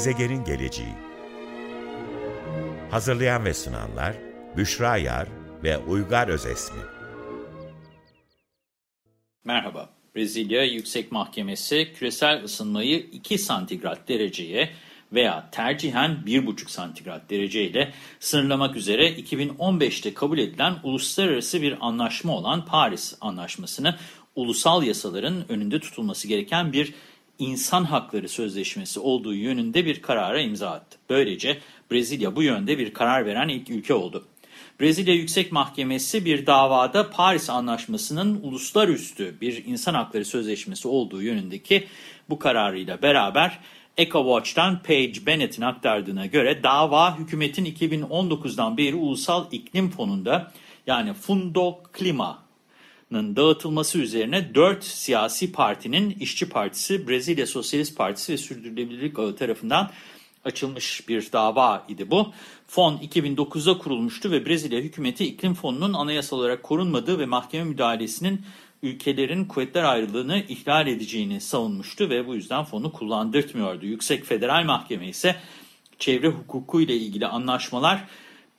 Gezegenin Geleceği Hazırlayan ve sunanlar Büşra Yar ve Uygar Özesmi. Merhaba, Brezilya Yüksek Mahkemesi küresel ısınmayı 2 santigrat dereceye veya tercihen 1,5 santigrat dereceyle sınırlamak üzere 2015'te kabul edilen uluslararası bir anlaşma olan Paris Anlaşması'nı ulusal yasaların önünde tutulması gereken bir insan hakları sözleşmesi olduğu yönünde bir karara imza attı. Böylece Brezilya bu yönde bir karar veren ilk ülke oldu. Brezilya Yüksek Mahkemesi bir davada Paris Anlaşması'nın uluslararası bir insan hakları sözleşmesi olduğu yönündeki bu kararıyla beraber EcoWatch'tan Paige Bennett'in aktardığına göre dava hükümetin 2019'dan beri Ulusal İklim Fonu'nda yani Fundo Klima'nın dağıtılması üzerine 4 siyasi partinin İşçi Partisi, Brezilya Sosyalist Partisi ve Sürdürülebilirlik Ağı tarafından açılmış bir dava idi bu. Fon 2009'da kurulmuştu ve Brezilya hükümeti iklim fonunun anayasal olarak korunmadığı ve mahkeme müdahalesinin ülkelerin kuvvetler ayrılığını ihlal edeceğini savunmuştu ve bu yüzden fonu kullandırtmıyordu. Yüksek Federal Mahkeme ise çevre hukuku ile ilgili anlaşmalar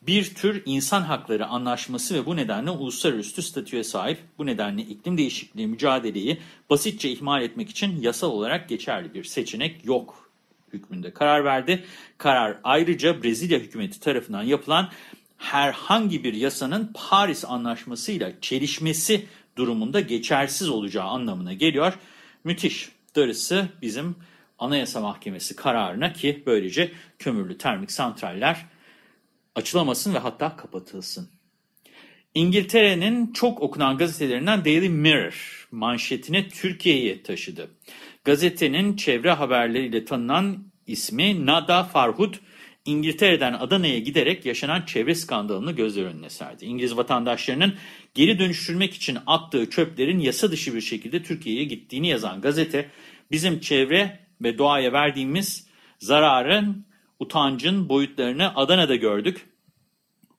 bir tür insan hakları anlaşması ve bu nedenle uluslararası statüye sahip. Bu nedenle iklim değişikliği mücadeleyi basitçe ihmal etmek için yasal olarak geçerli bir seçenek yok hükmünde karar verdi. Karar ayrıca Brezilya hükümeti tarafından yapılan herhangi bir yasanın Paris Anlaşması ile çelişmesi durumunda geçersiz olacağı anlamına geliyor. Müthiş. Darısı bizim Anayasa Mahkemesi kararına ki böylece kömürlü termik santraller açılamasın ve hatta kapatılsın. İngiltere'nin çok okunan gazetelerinden Daily Mirror manşetini Türkiye'ye taşıdı. Gazetenin çevre haberleriyle tanınan ismi Nada Farhut, İngiltere'den Adana'ya giderek yaşanan çevre skandalını gözler önüne serdi. İngiliz vatandaşlarının geri dönüştürmek için attığı çöplerin yasa dışı bir şekilde Türkiye'ye gittiğini yazan gazete, bizim çevre ve doğaya verdiğimiz zararın, utancın boyutlarını Adana'da gördük.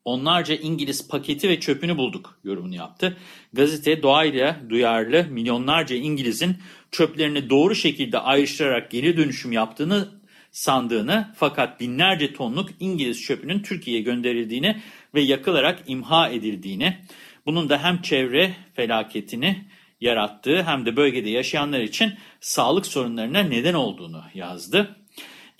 Onlarca İngiliz paketi ve çöpünü bulduk yorumunu yaptı. Gazete doğayla duyarlı milyonlarca İngiliz'in çöplerini doğru şekilde ayrıştırarak geri dönüşüm yaptığını sandığını fakat binlerce tonluk İngiliz çöpünün Türkiye'ye gönderildiğini ve yakılarak imha edildiğini, bunun da hem çevre felaketini yarattığı hem de bölgede yaşayanlar için sağlık sorunlarına neden olduğunu yazdı.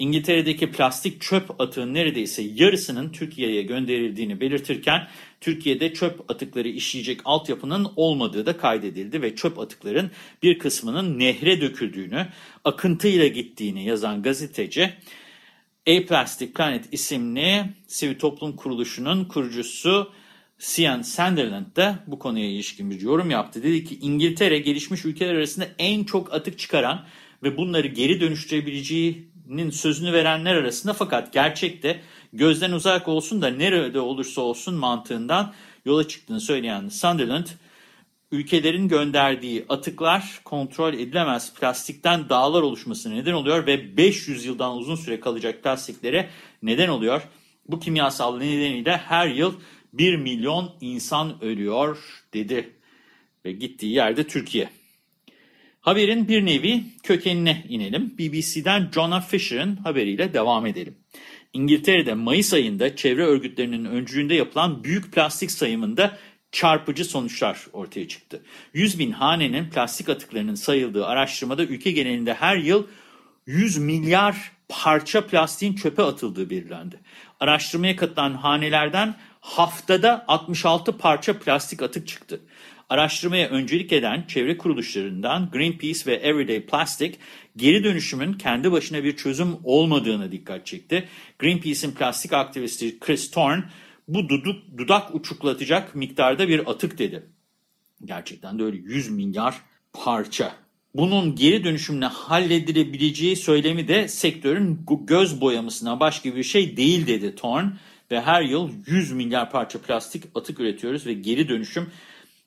İngiltere'deki plastik çöp atığın neredeyse yarısının Türkiye'ye gönderildiğini belirtirken Türkiye'de çöp atıkları işleyecek altyapının olmadığı da kaydedildi ve çöp atıkların bir kısmının nehre döküldüğünü, akıntıyla gittiğini yazan gazeteci A Plastic Planet isimli sivil toplum kuruluşunun kurucusu Sian Sunderland da bu konuya ilişkin bir yorum yaptı. Dedi ki İngiltere gelişmiş ülkeler arasında en çok atık çıkaran ve bunları geri dönüştürebileceği nin sözünü verenler arasında fakat gerçekte gözden uzak olsun da nerede olursa olsun mantığından yola çıktığını söyleyen Sunderland, ülkelerin gönderdiği atıklar kontrol edilemez plastikten dağlar oluşmasına neden oluyor ve 500 yıldan uzun süre kalacak plastiklere neden oluyor. Bu kimyasal nedeniyle her yıl 1 milyon insan ölüyor dedi ve gittiği yerde Türkiye. Haberin bir nevi kökenine inelim. BBC'den Jonah Fisher'ın haberiyle devam edelim. İngiltere'de Mayıs ayında çevre örgütlerinin öncülüğünde yapılan büyük plastik sayımında çarpıcı sonuçlar ortaya çıktı. 100 bin hanenin plastik atıklarının sayıldığı araştırmada ülke genelinde her yıl 100 milyar parça plastiğin çöpe atıldığı belirlendi. Araştırmaya katılan hanelerden haftada 66 parça plastik atık çıktı. Araştırmaya öncelik eden çevre kuruluşlarından Greenpeace ve Everyday Plastic, geri dönüşümün kendi başına bir çözüm olmadığına dikkat çekti. Greenpeace'in plastik aktivisti Chris Thorne, bu duduk, dudak uçuklatacak miktarda bir atık dedi. Gerçekten de öyle 100 milyar parça. Bunun geri dönüşümle halledilebileceği söylemi de sektörün göz boyamasına başka bir şey değil dedi Thorne. Ve her yıl 100 milyar parça plastik atık üretiyoruz ve geri dönüşüm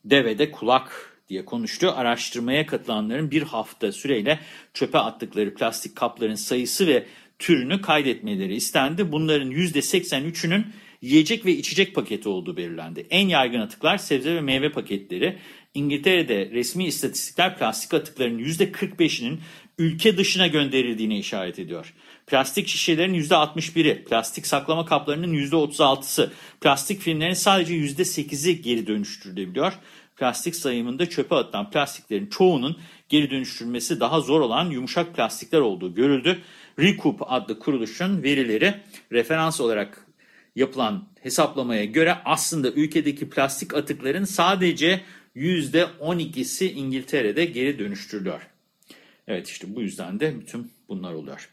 devede kulak diye konuştu. Araştırmaya katılanların bir hafta süreyle çöpe attıkları plastik kapların sayısı ve türünü kaydetmeleri istendi. Bunların %83'ünün yiyecek ve içecek paketi olduğu belirlendi. En yaygın atıklar sebze ve meyve paketleri. İngiltere'de resmi istatistikler plastik atıklarının %45'inin ülke dışına gönderildiğine işaret ediyor. Plastik şişelerin %61'i, plastik saklama kaplarının %36'sı, plastik filmlerin sadece %8'i geri dönüştürülebiliyor. Plastik sayımında çöpe atılan plastiklerin çoğunun geri dönüştürülmesi daha zor olan yumuşak plastikler olduğu görüldü. Recoup adlı kuruluşun verileri referans olarak yapılan hesaplamaya göre aslında ülkedeki plastik atıkların sadece %12'si İngiltere'de geri dönüştürülüyor. Evet işte bu yüzden de bütün bunlar oluyor.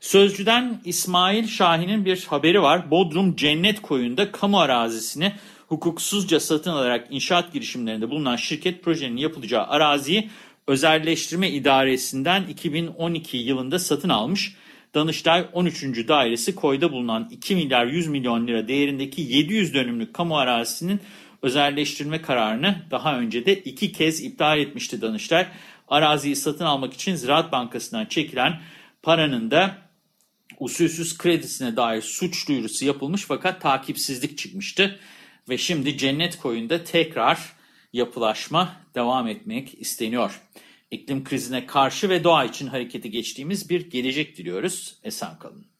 Sözcüden İsmail Şahin'in bir haberi var. Bodrum Cennet Koyu'nda kamu arazisini hukuksuzca satın alarak inşaat girişimlerinde bulunan şirket projenin yapılacağı araziyi özelleştirme idaresinden 2012 yılında satın almış. Danıştay 13. Dairesi koyda bulunan 2 milyar 100 milyon lira değerindeki 700 dönümlük kamu arazisinin özelleştirme kararını daha önce de iki kez iptal etmişti Danıştay. Araziyi satın almak için Ziraat Bankası'ndan çekilen paranın da usulsüz kredisine dair suç duyurusu yapılmış fakat takipsizlik çıkmıştı. Ve şimdi Cennet Koyu'nda tekrar yapılaşma devam etmek isteniyor. İklim krizine karşı ve doğa için harekete geçtiğimiz bir gelecek diliyoruz. Esen kalın.